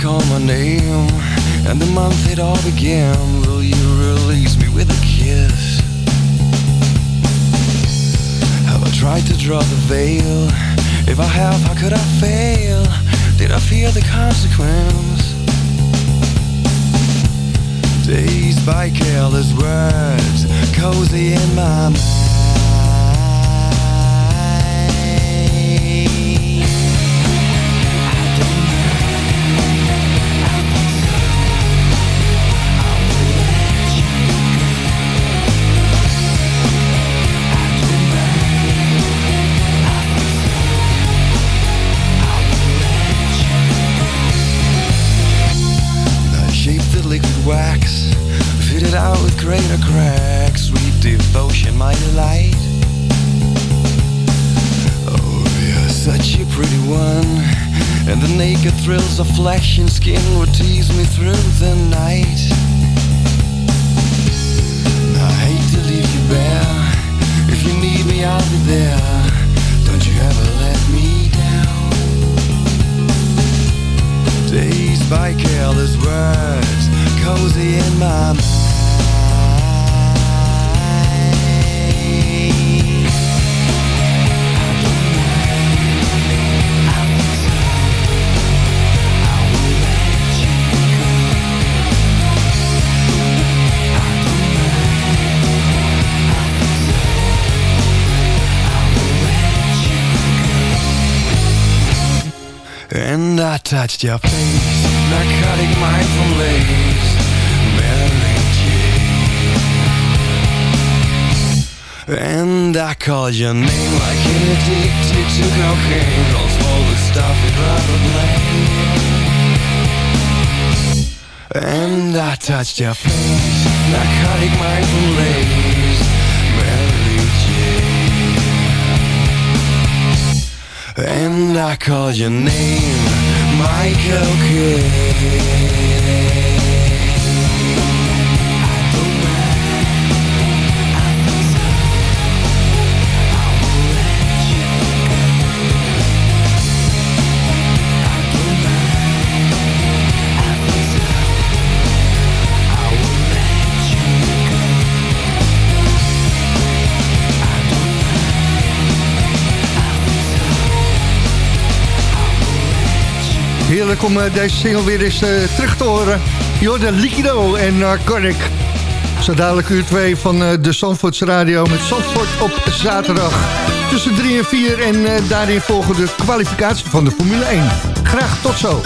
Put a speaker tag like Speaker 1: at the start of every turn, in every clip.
Speaker 1: call my name And the month it all began Will you release me with a kiss? Have I tried to draw the veil? If I have, how could I fail? Did I fear the consequence? Dazed by careless words Cozy in my mind cracks, sweet devotion, my delight. Oh, you're such a pretty one, and the naked thrills of flesh and skin would tease me through the night. I hate to leave you bare. If you need me, I'll be there. Don't you ever let me down. Dazed by careless words, cozy in my mind. Touched your face. Narcotic mind from lace. Mary Jane. And I called your name Like an addicted to cocaine. All the stuff you'd rather blame And I touched your face. Narcotic mind from lace. And I call your name Michael Kidd
Speaker 2: Heerlijk om uh, deze single weer eens uh, terug te horen. Jordan Liquido en Narconic. Zo dadelijk uur 2 van de Zandvoorts Radio met Zandvoort op zaterdag. Tussen 3 en 4 en daarin volgen de kwalificatie van de Formule 1. Graag tot zo.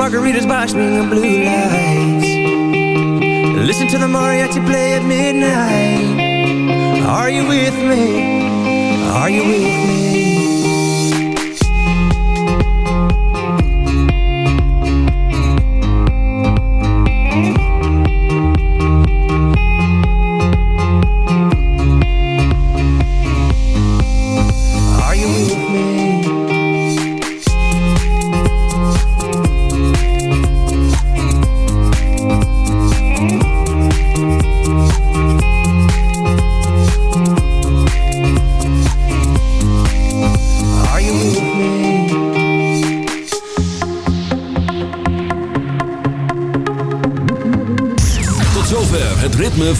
Speaker 1: Margaritas by swinging blue lights. Listen to the mariachi play at midnight. Are you with me? Are you with me?